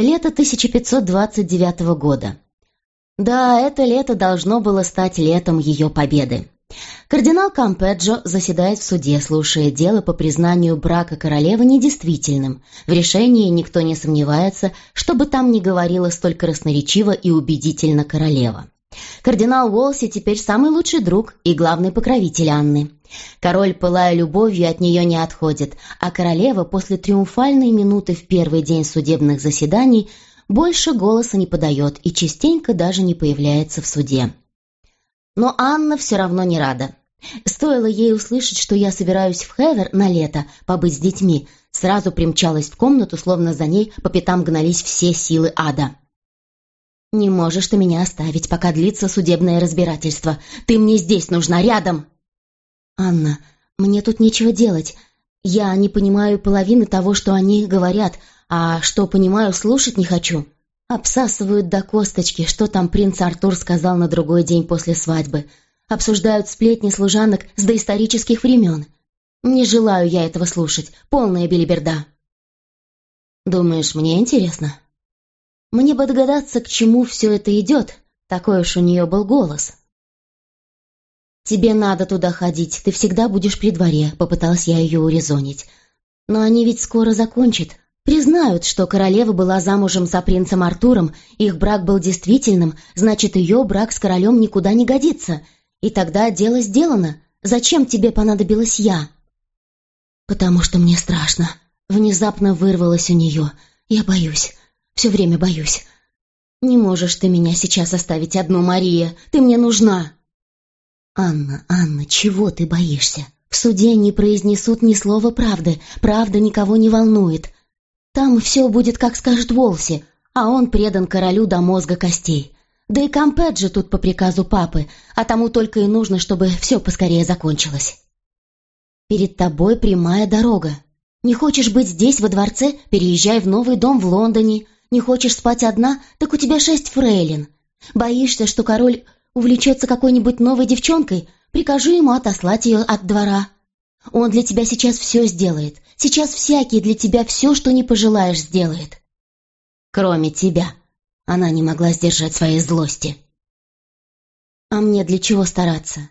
Лето 1529 года. Да, это лето должно было стать летом ее победы. Кардинал Кампеджо заседает в суде, слушая дело по признанию брака королевы недействительным. В решении никто не сомневается, что бы там ни говорила столь красноречиво и убедительно королева. Кардинал Уолси теперь самый лучший друг и главный покровитель Анны. Король, пылая любовью, от нее не отходит, а королева после триумфальной минуты в первый день судебных заседаний больше голоса не подает и частенько даже не появляется в суде. Но Анна все равно не рада. Стоило ей услышать, что я собираюсь в Хевер на лето побыть с детьми, сразу примчалась в комнату, словно за ней по пятам гнались все силы ада. «Не можешь ты меня оставить, пока длится судебное разбирательство. Ты мне здесь нужна, рядом!» «Анна, мне тут нечего делать. Я не понимаю половины того, что они говорят, а что понимаю, слушать не хочу. Обсасывают до косточки, что там принц Артур сказал на другой день после свадьбы. Обсуждают сплетни служанок с доисторических времен. Не желаю я этого слушать. Полная белиберда». «Думаешь, мне интересно?» Мне бы догадаться, к чему все это идет. Такой уж у нее был голос. «Тебе надо туда ходить, ты всегда будешь при дворе», — попыталась я ее урезонить. «Но они ведь скоро закончат. Признают, что королева была замужем за принцем Артуром, их брак был действительным, значит, ее брак с королем никуда не годится. И тогда дело сделано. Зачем тебе понадобилась я?» «Потому что мне страшно». Внезапно вырвалось у нее. «Я боюсь. Все время боюсь. Не можешь ты меня сейчас оставить одну, Мария. Ты мне нужна. Анна, Анна, чего ты боишься? В суде не произнесут ни слова правды. Правда никого не волнует. Там все будет, как скажет Волси, а он предан королю до мозга костей. Да и Кампеджи тут по приказу папы, а тому только и нужно, чтобы все поскорее закончилось. Перед тобой прямая дорога. Не хочешь быть здесь, во дворце, переезжай в новый дом в Лондоне, не хочешь спать одна, так у тебя шесть фрейлин. Боишься, что король увлечется какой-нибудь новой девчонкой? Прикажи ему отослать ее от двора. Он для тебя сейчас все сделает. Сейчас всякий для тебя все, что не пожелаешь, сделает. Кроме тебя. Она не могла сдержать своей злости. А мне для чего стараться?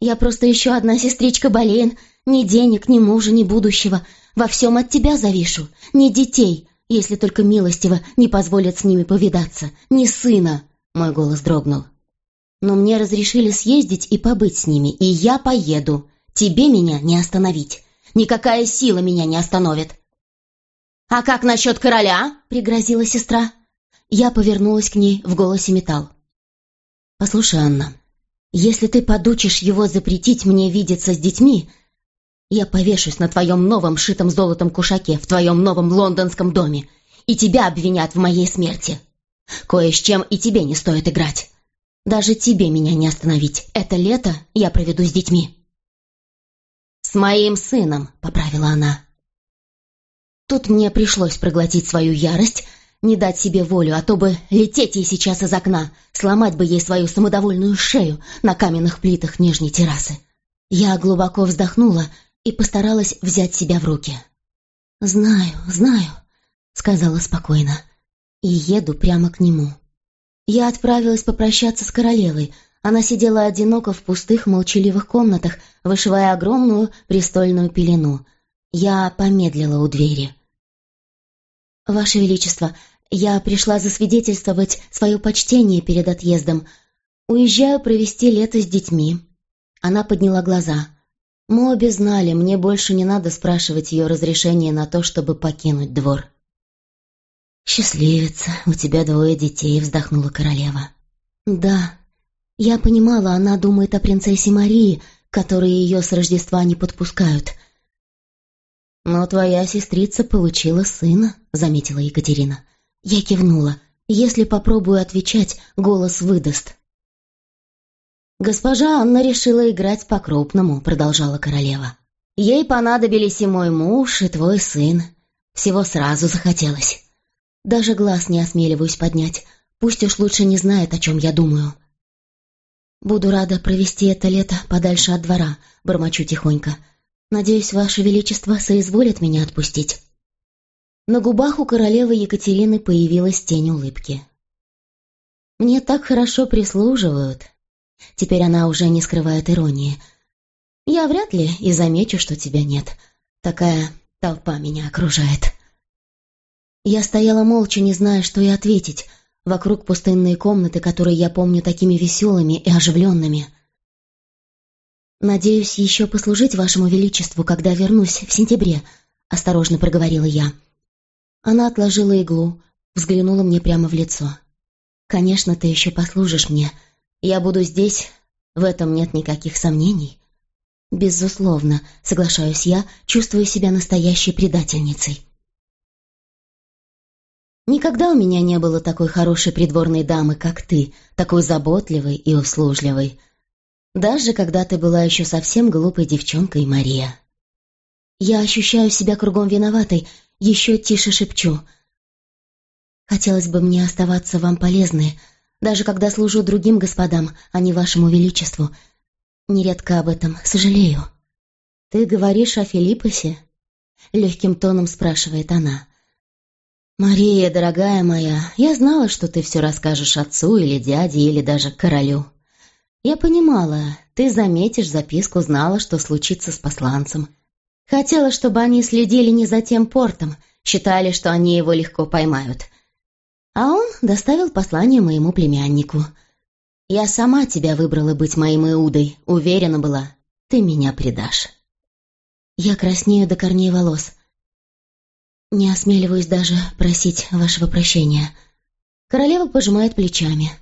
Я просто еще одна сестричка Болейн. Ни денег, ни мужа, ни будущего. Во всем от тебя завишу. Ни детей, если только милостиво не позволят с ними повидаться. Ни сына!» Мой голос дрогнул. «Но мне разрешили съездить и побыть с ними, и я поеду. Тебе меня не остановить. Никакая сила меня не остановит». «А как насчет короля?» — пригрозила сестра. Я повернулась к ней в голосе металл. «Послушай, Анна, если ты подучишь его запретить мне видеться с детьми, я повешусь на твоем новом шитом золотом кушаке в твоем новом лондонском доме, и тебя обвинят в моей смерти. Кое с чем и тебе не стоит играть. Даже тебе меня не остановить. Это лето я проведу с детьми». «С моим сыном», — поправила она. Тут мне пришлось проглотить свою ярость, не дать себе волю, а то бы лететь ей сейчас из окна, сломать бы ей свою самодовольную шею на каменных плитах нижней террасы. Я глубоко вздохнула и постаралась взять себя в руки. «Знаю, знаю», — сказала спокойно, и еду прямо к нему. Я отправилась попрощаться с королевой. Она сидела одиноко в пустых молчаливых комнатах, вышивая огромную престольную пелену. Я помедлила у двери. «Ваше Величество, я пришла засвидетельствовать свое почтение перед отъездом. Уезжаю провести лето с детьми». Она подняла глаза — мы обе знали, мне больше не надо спрашивать ее разрешения на то, чтобы покинуть двор. «Счастливица, у тебя двое детей», — вздохнула королева. «Да, я понимала, она думает о принцессе Марии, которые ее с Рождества не подпускают». «Но твоя сестрица получила сына», — заметила Екатерина. Я кивнула. «Если попробую отвечать, голос выдаст». «Госпожа Анна решила играть по-крупному», — продолжала королева. «Ей понадобились и мой муж, и твой сын. Всего сразу захотелось. Даже глаз не осмеливаюсь поднять. Пусть уж лучше не знает, о чем я думаю». «Буду рада провести это лето подальше от двора», — бормочу тихонько. «Надеюсь, Ваше Величество соизволит меня отпустить». На губах у королевы Екатерины появилась тень улыбки. «Мне так хорошо прислуживают». Теперь она уже не скрывает иронии. «Я вряд ли и замечу, что тебя нет. Такая толпа меня окружает». Я стояла молча, не зная, что и ответить. Вокруг пустынные комнаты, которые я помню такими веселыми и оживленными. «Надеюсь еще послужить вашему величеству, когда вернусь в сентябре», — осторожно проговорила я. Она отложила иглу, взглянула мне прямо в лицо. «Конечно, ты еще послужишь мне. Я буду здесь, в этом нет никаких сомнений». «Безусловно», — соглашаюсь я, чувствую себя настоящей предательницей. Никогда у меня не было такой хорошей придворной дамы, как ты, такой заботливой и услужливой. Даже когда ты была еще совсем глупой девчонкой, Мария. Я ощущаю себя кругом виноватой, еще тише шепчу. Хотелось бы мне оставаться вам полезной, даже когда служу другим господам, а не вашему величеству. Нередко об этом сожалею. «Ты говоришь о Филиппосе?» — легким тоном спрашивает она. «Мария, дорогая моя, я знала, что ты все расскажешь отцу или дяде, или даже королю. Я понимала, ты заметишь записку, знала, что случится с посланцем. Хотела, чтобы они следили не за тем портом, считали, что они его легко поймают. А он доставил послание моему племяннику. Я сама тебя выбрала быть моим Иудой, уверена была, ты меня предашь». Я краснею до корней волос – «Не осмеливаюсь даже просить вашего прощения». Королева пожимает плечами.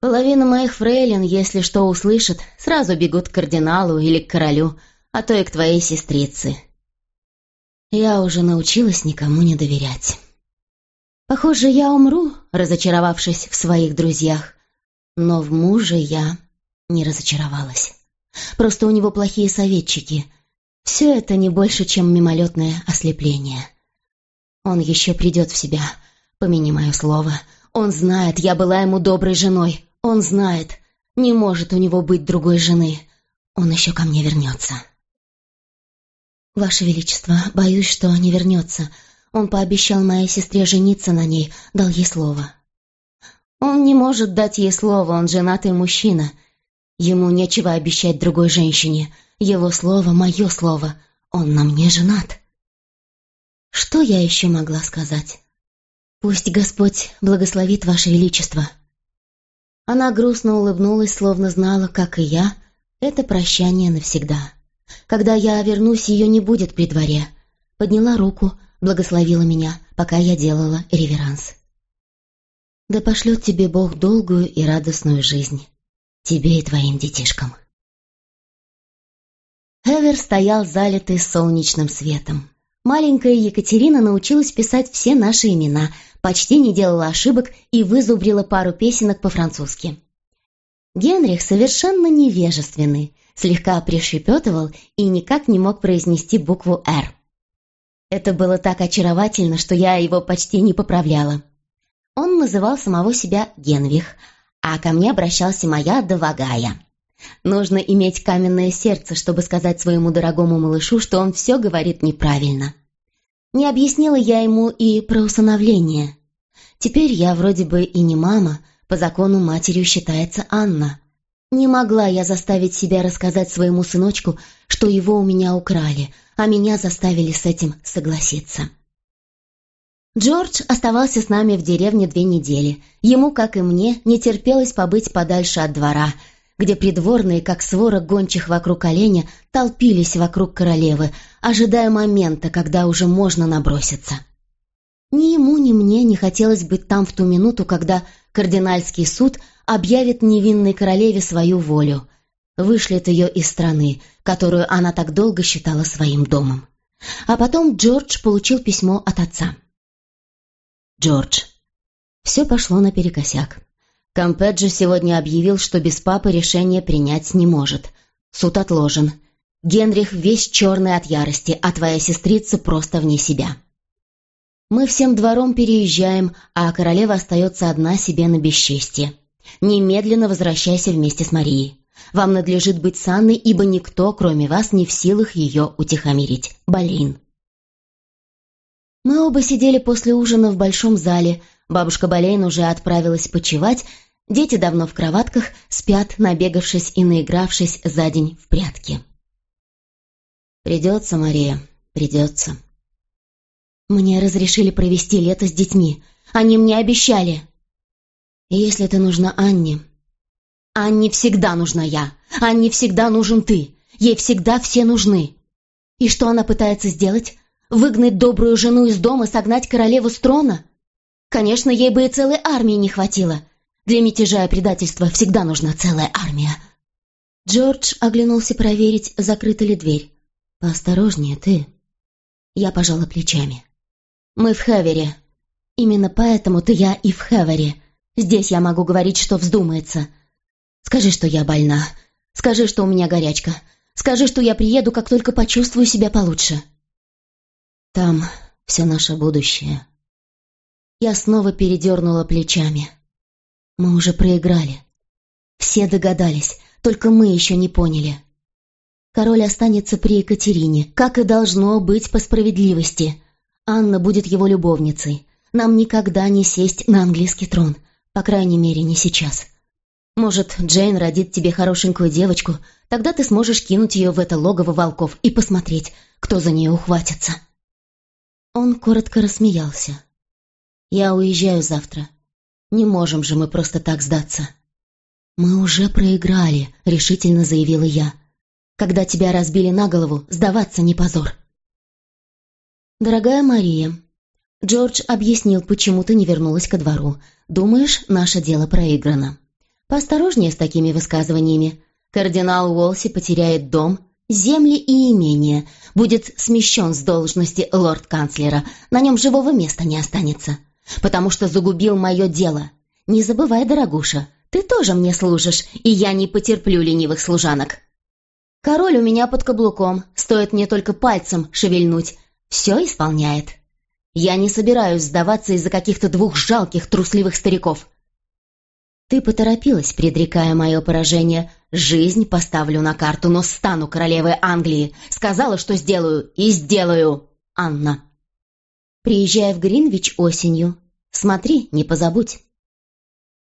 «Половина моих фрейлин, если что услышат, сразу бегут к кардиналу или к королю, а то и к твоей сестрице. Я уже научилась никому не доверять. Похоже, я умру, разочаровавшись в своих друзьях, но в муже я не разочаровалась. Просто у него плохие советчики — все это не больше, чем мимолетное ослепление. Он еще придет в себя, помяни мое слово. Он знает, я была ему доброй женой. Он знает, не может у него быть другой жены. Он еще ко мне вернется. Ваше Величество, боюсь, что не вернется. Он пообещал моей сестре жениться на ней, дал ей слово. Он не может дать ей слово, он женатый мужчина. Ему нечего обещать другой женщине. Его слово — мое слово. Он на мне женат. Что я еще могла сказать? Пусть Господь благословит Ваше Величество. Она грустно улыбнулась, словно знала, как и я, это прощание навсегда. Когда я вернусь, ее не будет при дворе. Подняла руку, благословила меня, пока я делала реверанс. Да пошлет тебе Бог долгую и радостную жизнь, тебе и твоим детишкам. Эвер стоял залитый солнечным светом. Маленькая Екатерина научилась писать все наши имена, почти не делала ошибок и вызубрила пару песенок по-французски. Генрих совершенно невежественный, слегка пришепетывал и никак не мог произнести букву «Р». Это было так очаровательно, что я его почти не поправляла. Он называл самого себя Генвих, а ко мне обращался моя Довагая. Нужно иметь каменное сердце, чтобы сказать своему дорогому малышу, что он все говорит неправильно. Не объяснила я ему и про усыновление. Теперь я вроде бы и не мама, по закону матерью считается Анна. Не могла я заставить себя рассказать своему сыночку, что его у меня украли, а меня заставили с этим согласиться. Джордж оставался с нами в деревне две недели. Ему, как и мне, не терпелось побыть подальше от двора – где придворные, как свора гончих вокруг оленя, толпились вокруг королевы, ожидая момента, когда уже можно наброситься. Ни ему, ни мне не хотелось быть там в ту минуту, когда кардинальский суд объявит невинной королеве свою волю, вышлет ее из страны, которую она так долго считала своим домом. А потом Джордж получил письмо от отца. «Джордж, все пошло наперекосяк. Кампеджи сегодня объявил, что без папы решение принять не может. Суд отложен. Генрих весь черный от ярости, а твоя сестрица просто вне себя. Мы всем двором переезжаем, а королева остается одна себе на бесчестье. Немедленно возвращайся вместе с Марией. Вам надлежит быть с Анной, ибо никто, кроме вас, не в силах ее утихомирить. Болейн. Мы оба сидели после ужина в большом зале. Бабушка Болейн уже отправилась почевать. Дети давно в кроватках, спят, набегавшись и наигравшись за день в прятки. «Придется, Мария, придется». «Мне разрешили провести лето с детьми. Они мне обещали». «Если ты нужна Анне...» «Анне всегда нужна я. Анне всегда нужен ты. Ей всегда все нужны». «И что она пытается сделать? Выгнать добрую жену из дома, согнать королеву с трона? Конечно, ей бы и целой армии не хватило. Для мятежа и предательства всегда нужна целая армия. Джордж оглянулся проверить, закрыта ли дверь. «Поосторожнее ты». Я пожала плечами. «Мы в Хевере. Именно поэтому-то я и в Хевере. Здесь я могу говорить, что вздумается. Скажи, что я больна. Скажи, что у меня горячка. Скажи, что я приеду, как только почувствую себя получше». Там все наше будущее. Я снова передернула плечами. Мы уже проиграли. Все догадались, только мы еще не поняли. Король останется при Екатерине, как и должно быть по справедливости. Анна будет его любовницей. Нам никогда не сесть на английский трон, по крайней мере, не сейчас. Может, Джейн родит тебе хорошенькую девочку, тогда ты сможешь кинуть ее в это логово волков и посмотреть, кто за нее ухватится. Он коротко рассмеялся. «Я уезжаю завтра. Не можем же мы просто так сдаться». «Мы уже проиграли», — решительно заявила я. «Когда тебя разбили на голову, сдаваться не позор». «Дорогая Мария, Джордж объяснил, почему ты не вернулась ко двору. Думаешь, наше дело проиграно. Поосторожнее с такими высказываниями. Кардинал Уолси потеряет дом, земли и имения, будет смещен с должности лорд-канцлера, на нем живого места не останется, потому что загубил мое дело. Не забывай, дорогуша, ты тоже мне служишь, и я не потерплю ленивых служанок. Король у меня под каблуком, стоит мне только пальцем шевельнуть, все исполняет. Я не собираюсь сдаваться из-за каких-то двух жалких трусливых стариков. Ты поторопилась, предрекая мое поражение. Жизнь поставлю на карту, но стану королевой Англии. Сказала, что сделаю, и сделаю. Анна. Приезжай в Гринвич осенью. Смотри, не позабудь.